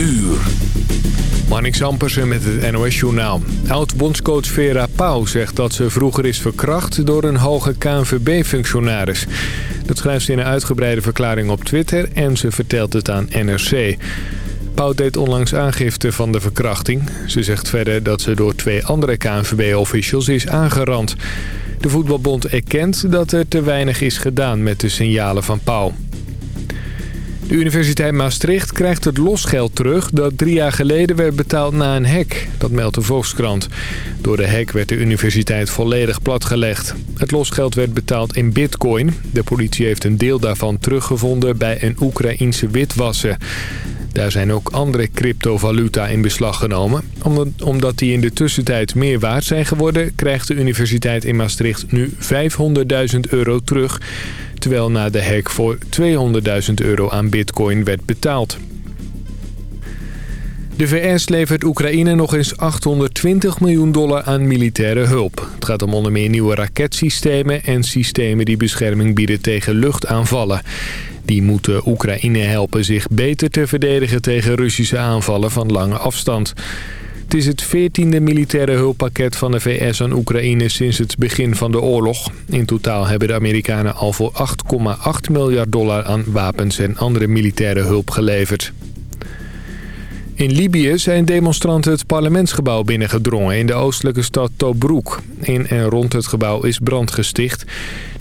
uur. Marnix Ampersen met het NOS-journaal. Oud-bondscoach Vera Pauw zegt dat ze vroeger is verkracht door een hoge KNVB-functionaris. Dat schrijft ze in een uitgebreide verklaring op Twitter en ze vertelt het aan NRC. Pauw deed onlangs aangifte van de verkrachting. Ze zegt verder dat ze door twee andere KNVB-officials is aangerand. De voetbalbond erkent dat er te weinig is gedaan met de signalen van Pauw. De Universiteit Maastricht krijgt het losgeld terug dat drie jaar geleden werd betaald na een hek. Dat meldt de Volkskrant. Door de hek werd de universiteit volledig platgelegd. Het losgeld werd betaald in bitcoin. De politie heeft een deel daarvan teruggevonden bij een Oekraïense witwassen. Daar zijn ook andere cryptovaluta in beslag genomen. Omdat die in de tussentijd meer waard zijn geworden... krijgt de universiteit in Maastricht nu 500.000 euro terug... terwijl na de hack voor 200.000 euro aan bitcoin werd betaald. De VS levert Oekraïne nog eens 820 miljoen dollar aan militaire hulp. Het gaat om onder meer nieuwe raketsystemen en systemen die bescherming bieden tegen luchtaanvallen. Die moeten Oekraïne helpen zich beter te verdedigen tegen Russische aanvallen van lange afstand. Het is het 14e militaire hulppakket van de VS aan Oekraïne sinds het begin van de oorlog. In totaal hebben de Amerikanen al voor 8,8 miljard dollar aan wapens en andere militaire hulp geleverd. In Libië zijn demonstranten het parlementsgebouw binnengedrongen in de oostelijke stad Tobruk. In en rond het gebouw is brand gesticht.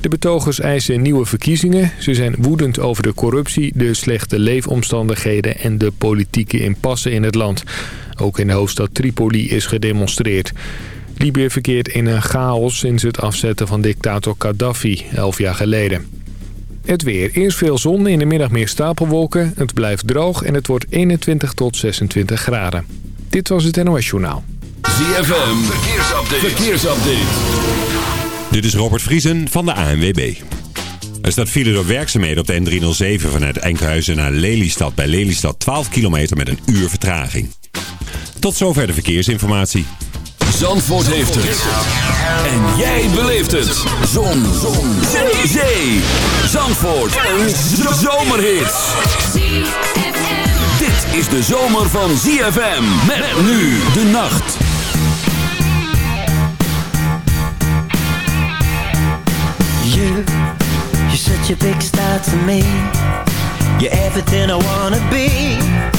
De betogers eisen nieuwe verkiezingen. Ze zijn woedend over de corruptie, de slechte leefomstandigheden en de politieke impasse in het land. Ook in de hoofdstad Tripoli is gedemonstreerd. Libië verkeert in een chaos sinds het afzetten van dictator Gaddafi, elf jaar geleden. Het weer. Eerst veel zon, in de middag meer stapelwolken. Het blijft droog en het wordt 21 tot 26 graden. Dit was het NOS Journaal. ZFM. Verkeersupdate. Verkeersupdate. Dit is Robert Vriesen van de ANWB. Er staat file door werkzaamheden op de N307 vanuit Enkhuizen naar Lelystad. Bij Lelystad 12 kilometer met een uur vertraging. Tot zover de verkeersinformatie. Zandvoort heeft het. En jij beleeft het. Zon. Zon. Zee. Zee. Zandvoort. Een zomerhit. Dit is de zomer van ZFM. Met nu de nacht. You, you're such a big star to me. You're everything I wanna be.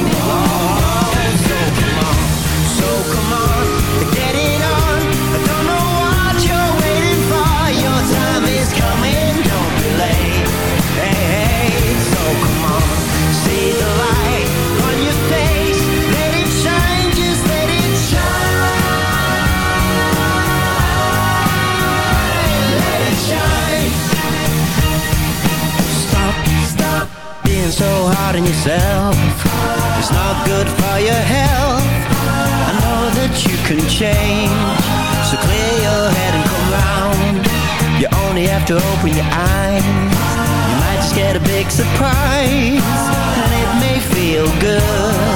On yourself. It's not good for your health. I know that you can change. So clear your head and come round. You only have to open your eyes. You might just get a big surprise. And it may feel good.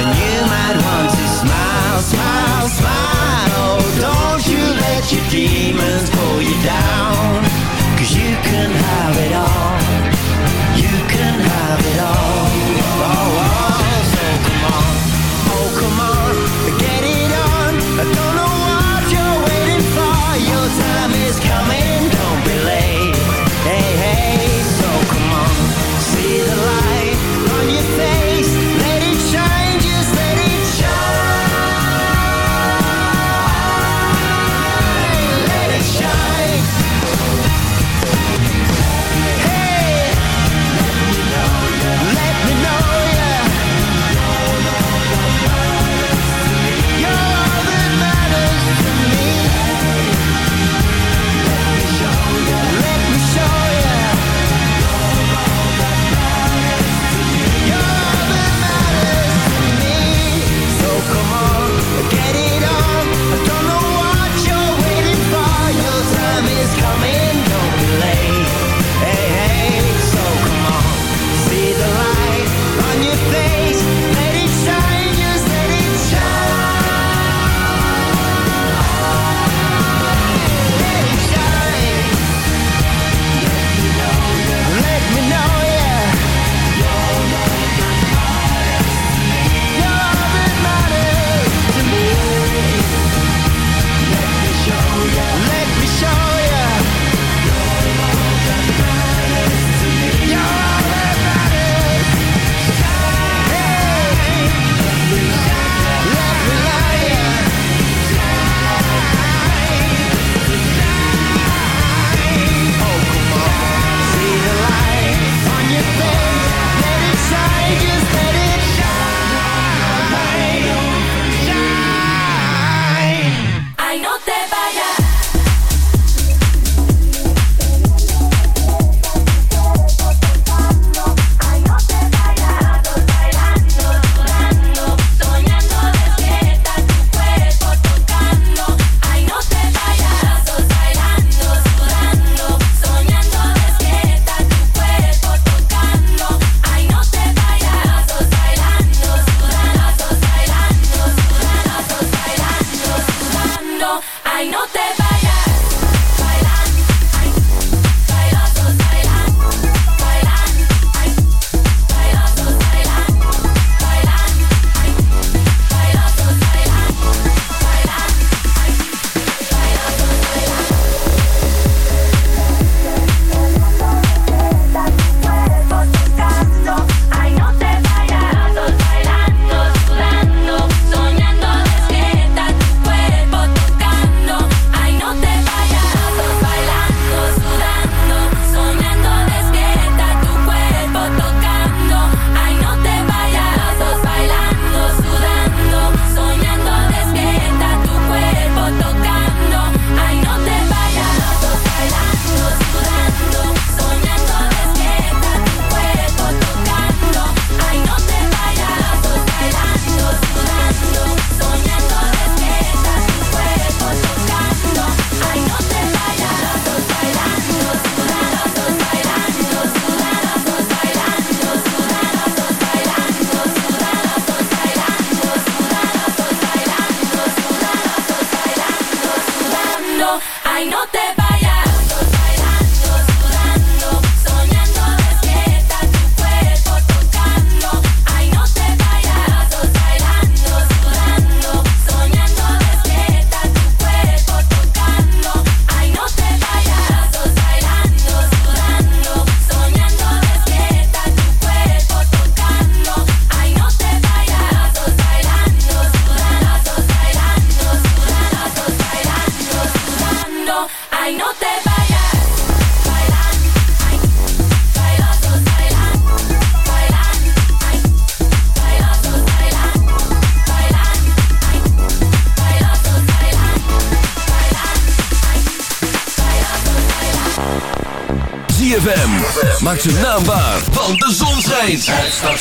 And you might want to smile, smile, smile. Oh, don't you let your demons pull you down. Cause you can have it all. You can have it all. Oh,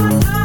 Bye.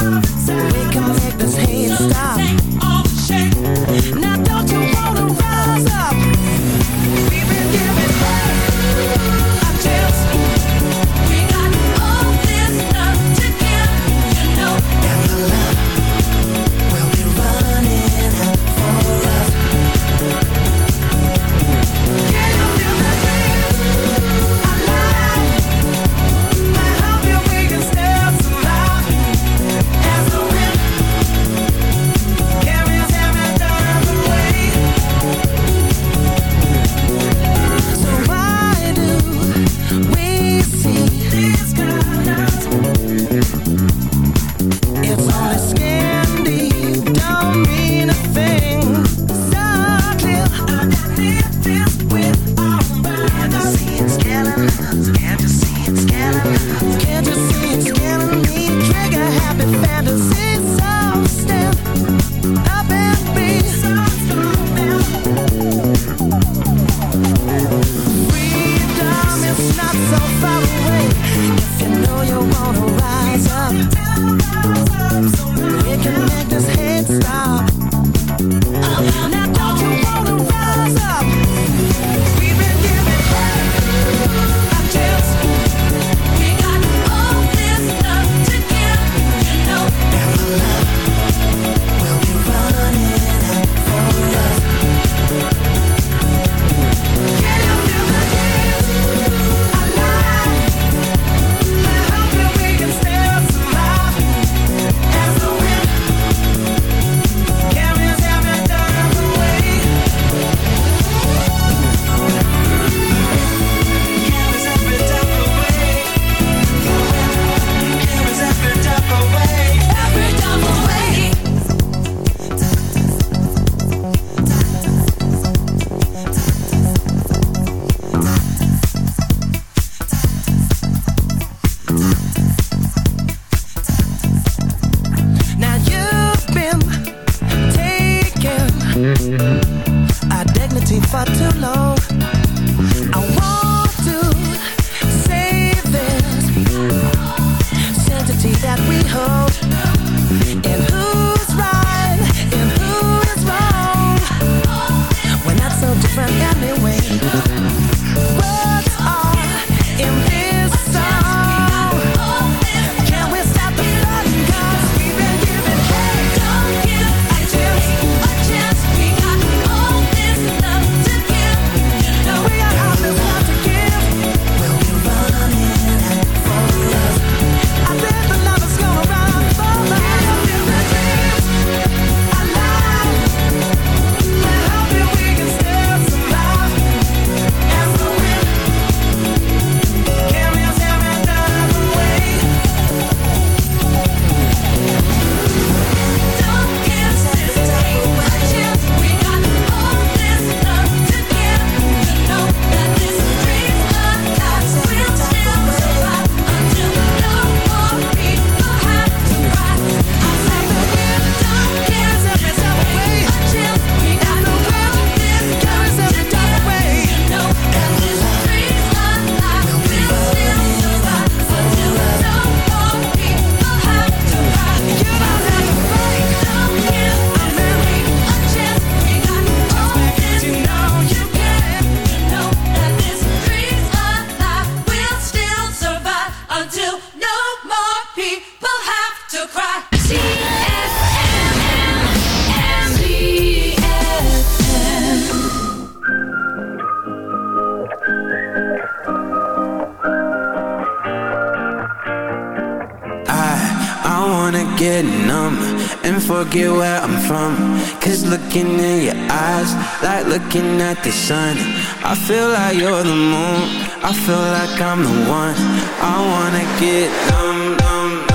Looking at the sun. I feel like you're the moon. I feel like I'm the one. I wanna get numb, numb, numb,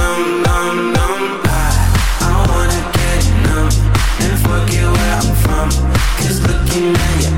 Can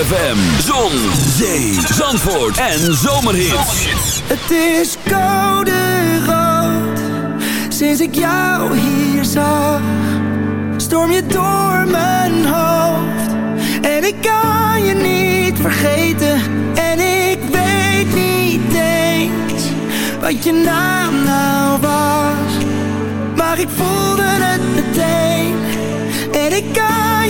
ZFM, Zon, Zee, Zandvoort en Zomerhits. Het is koude rood, sinds ik jou hier zag. Storm je door mijn hoofd, en ik kan je niet vergeten. En ik weet niet eens, wat je naam nou was. Maar ik voelde het meteen, en ik kan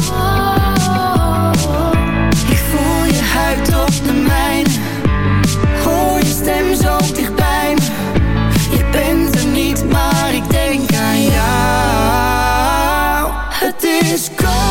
is gone.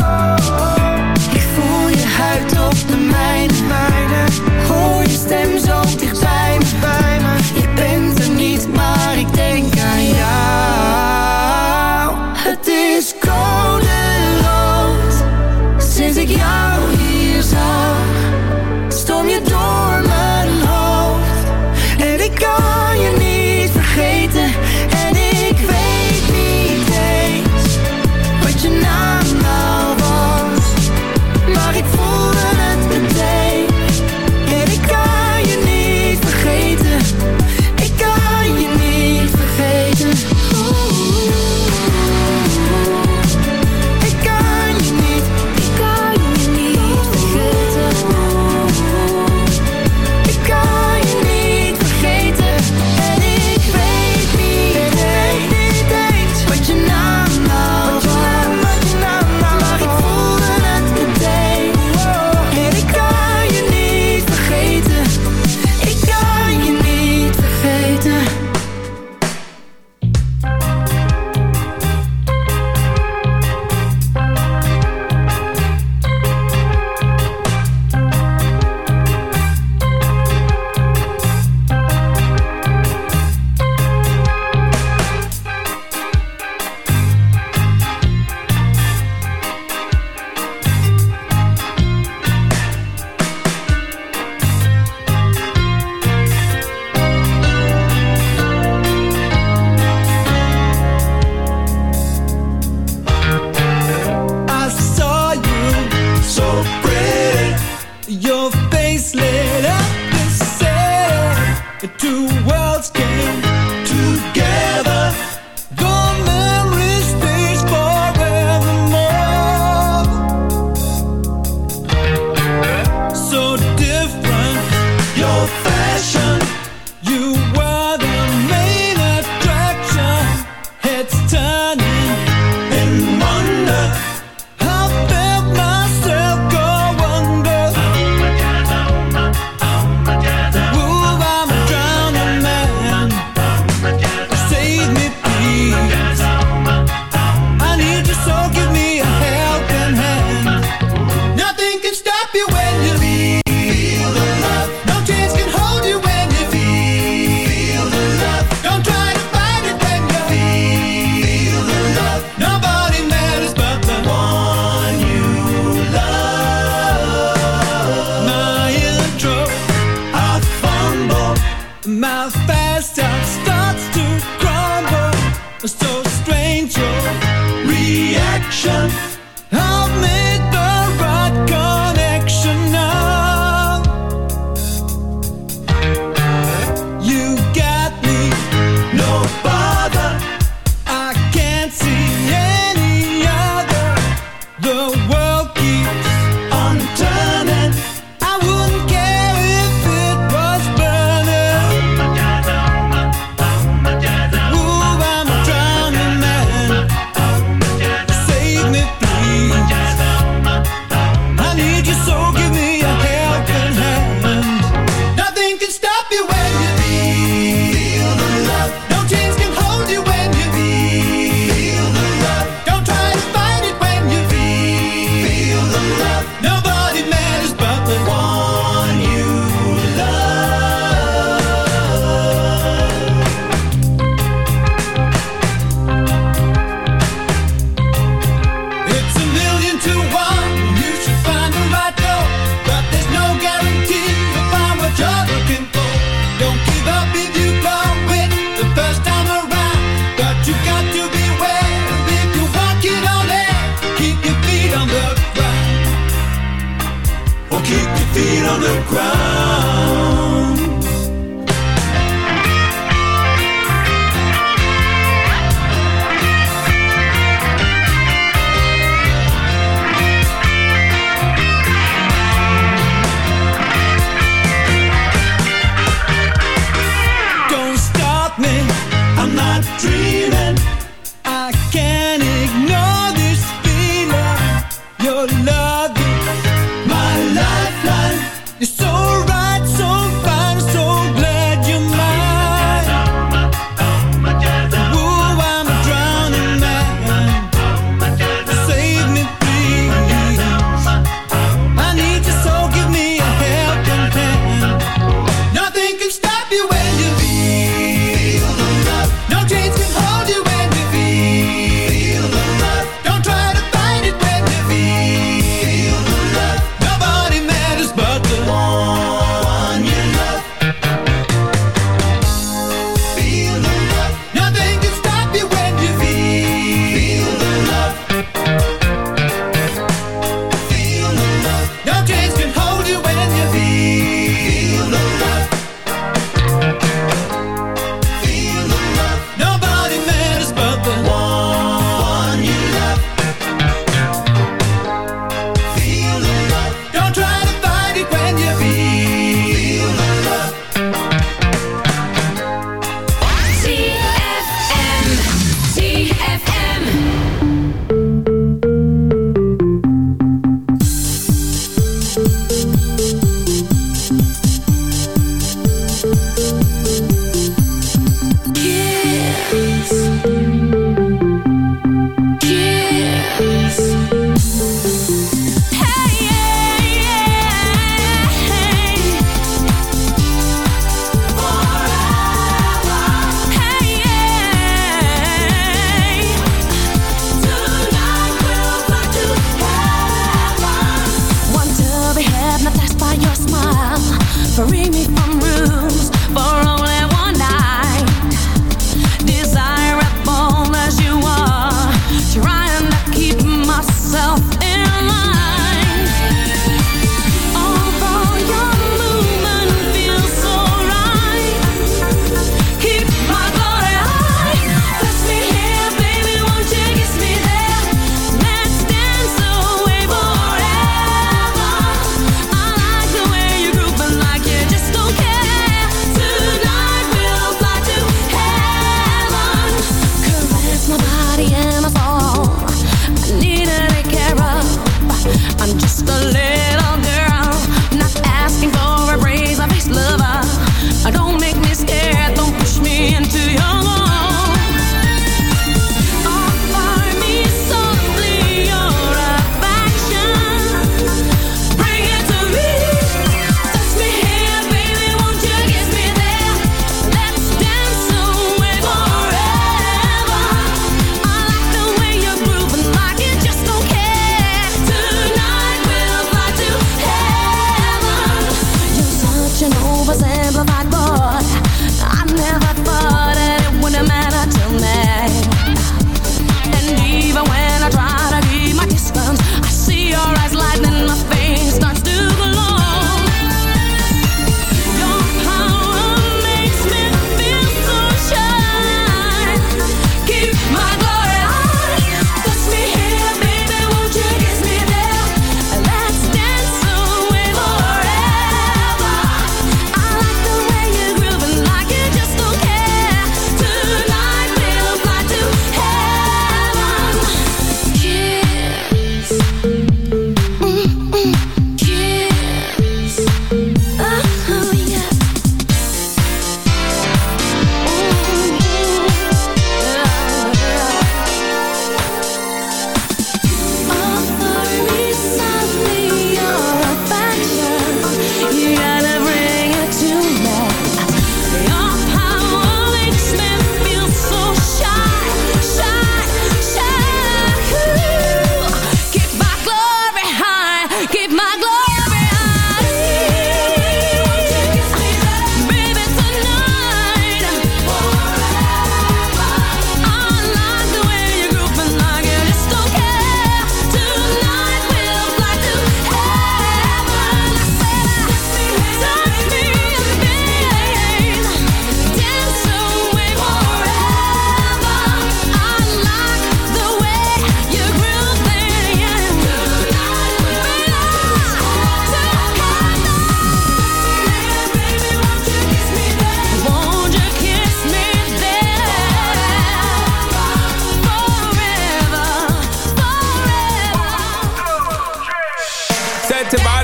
young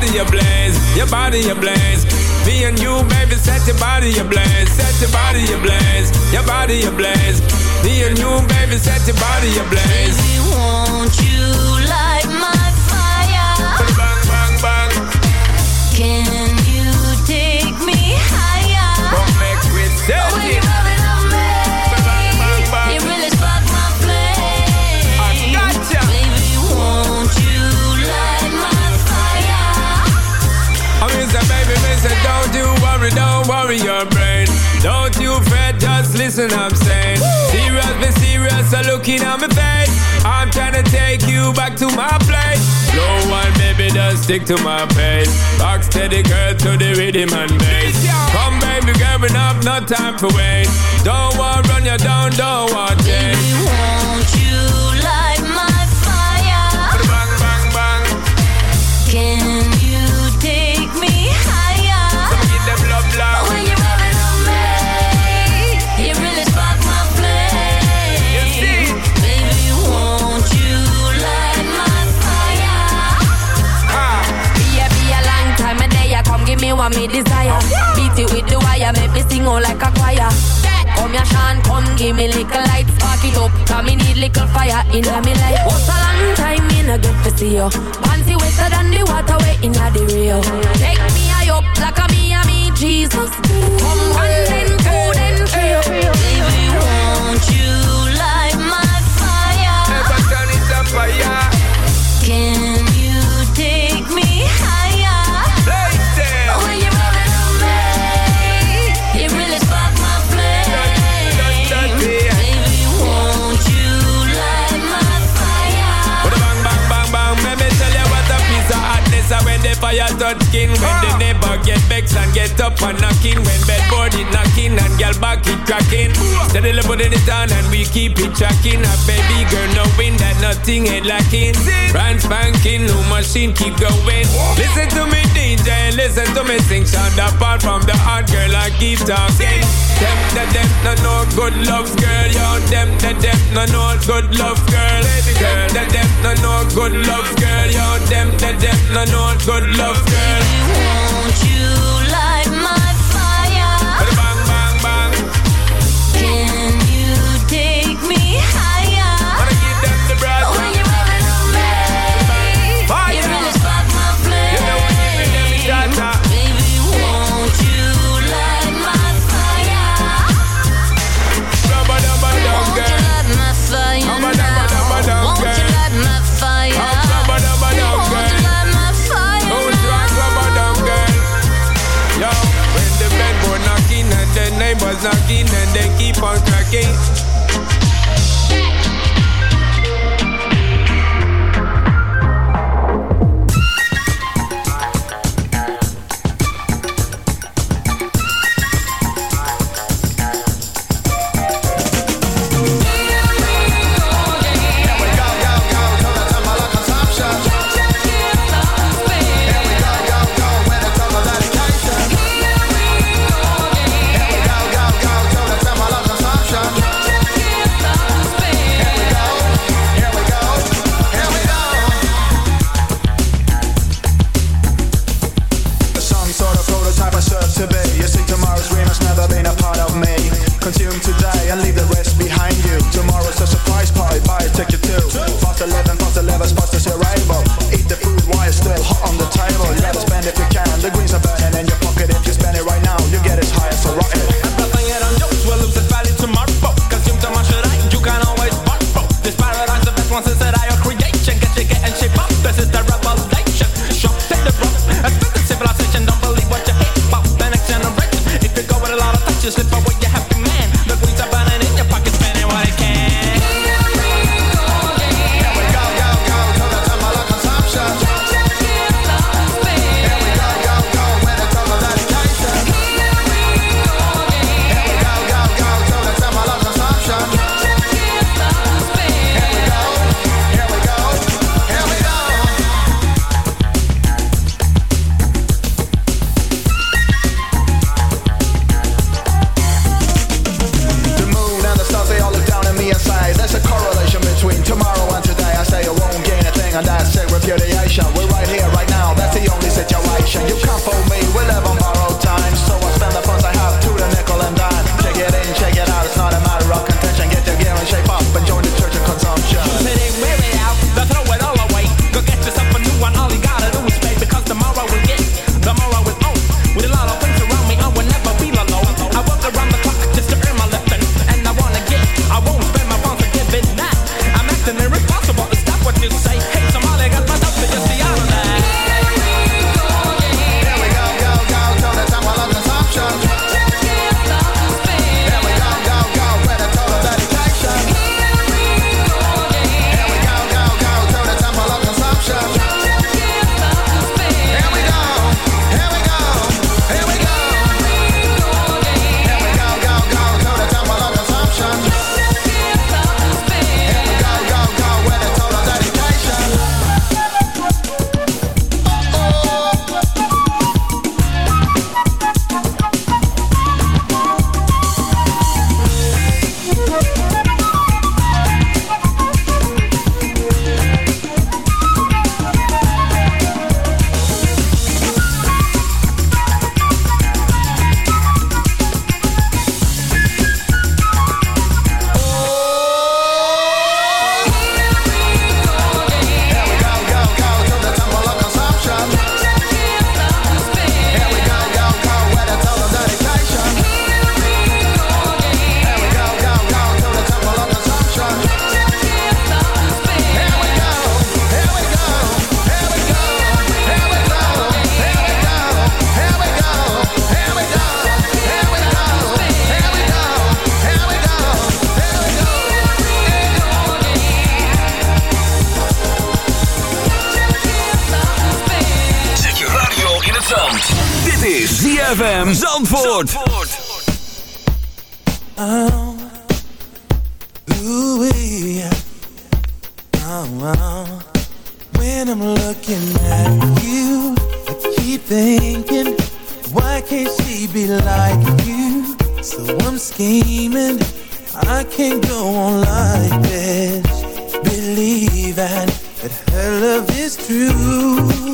body ablaze. Me and you, baby, set your body ablaze. Set your body ablaze. Your body ablaze. Me and you, baby, set your body ablaze. Baby, won't you light my listen, I'm saying. Serious, be serious, so looking at my face. I'm trying to take you back to my place. No one, baby, just stick to my pace. Rock steady, girl, to the rhythm and bass. Come, baby, girl, enough, no time for wait. Don't want run you down, don't want change. Come me desire. Beat it with the wire, make me sing all like a choir. Come here, Sean, come give me little light, spark it up. Cause me need little fire in me life. What's a long time, me no get to see you. Panty wetter than the water way in the Rio. Take me high up like a me and me Jesus. Come one, then two, then three. Baby, won't you light my fire? Never turn it up fire. And get up and knocking, when bedboard it knocking and girl back it cracking. Steadily putting it on and we keep it tracking. A baby girl knowing that nothing ain't lacking. Brand spanking, new machine keep going. Listen to me DJ, listen to me sing. Sound apart from the hard girl, I keep talking. Them, them, them, no, no good love girl, yo. Them, them, them, no, no good love girl. Them, them, no, no good love girl, yo. Them, them, them, no, no good love girl. Won't you gate. True.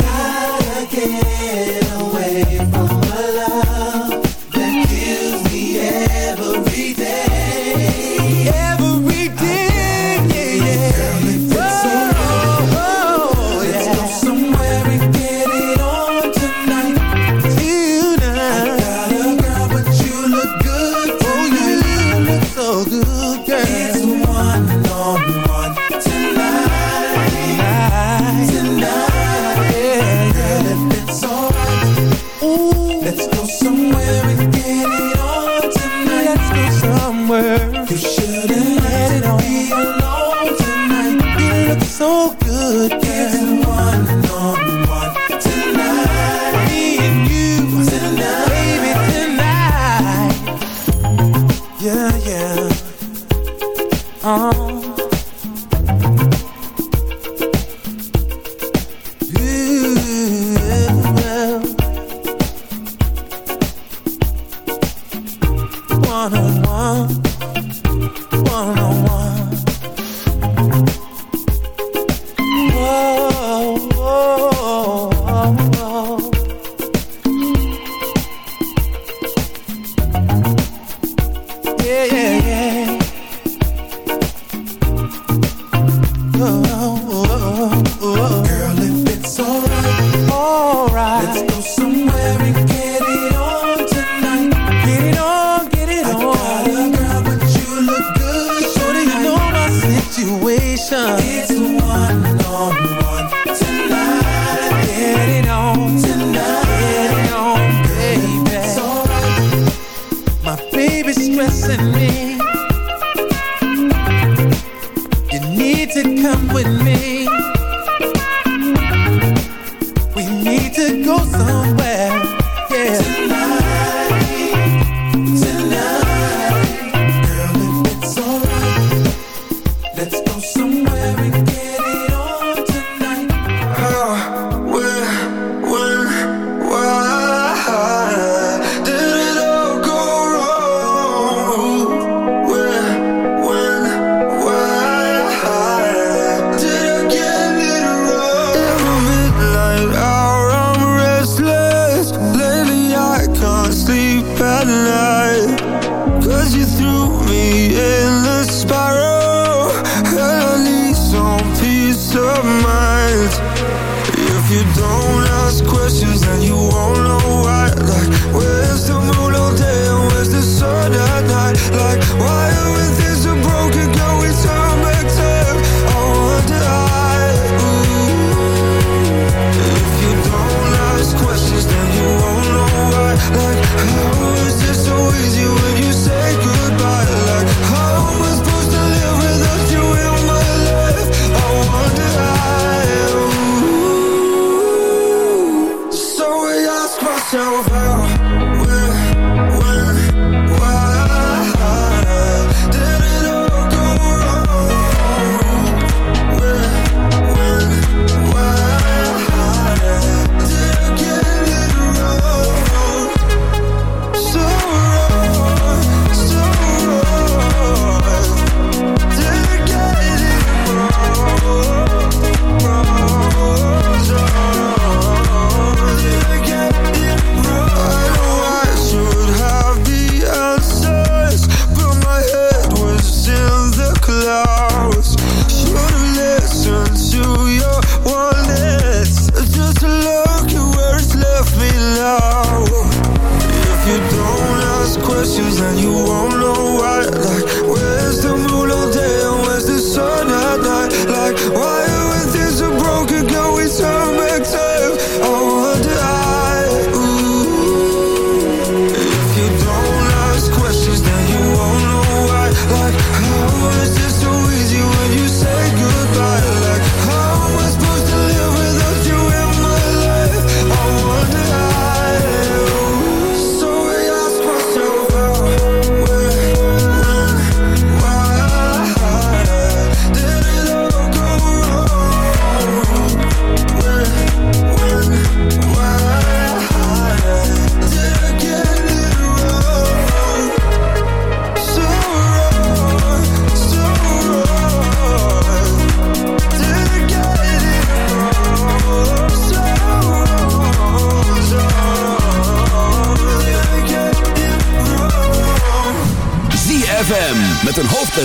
Gotta get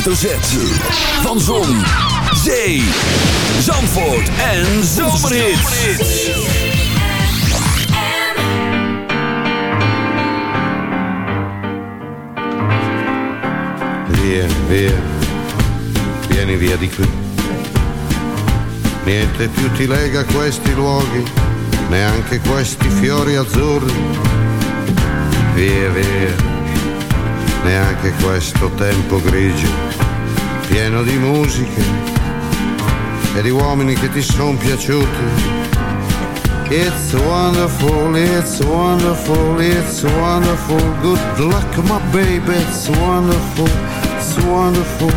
hoofdletter. Van Zon, Zee, Zandvoort en Zomerhits. Via, via, vieni via di qui. Niente più ti lega questi luoghi, neanche questi fiori azzurri. Via, via neanche questo tempo grigio, pieno di musiche e di uomini che ti sono piaciuti. It's wonderful, it's wonderful, it's wonderful. Good luck, my baby, it's wonderful, it's wonderful,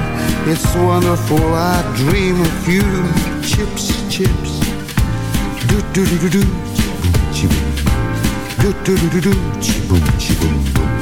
it's wonderful. I dream of you. Chips, chips. Do do do do do. Do do do do do. Chiboom, chiboom, boom.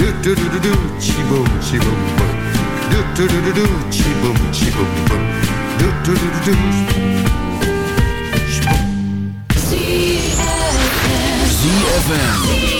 Do do do do do, chi boom, chi boom boom. Do do do do do, chi boom, chi boom boom. Do do do do do. ZFM. zover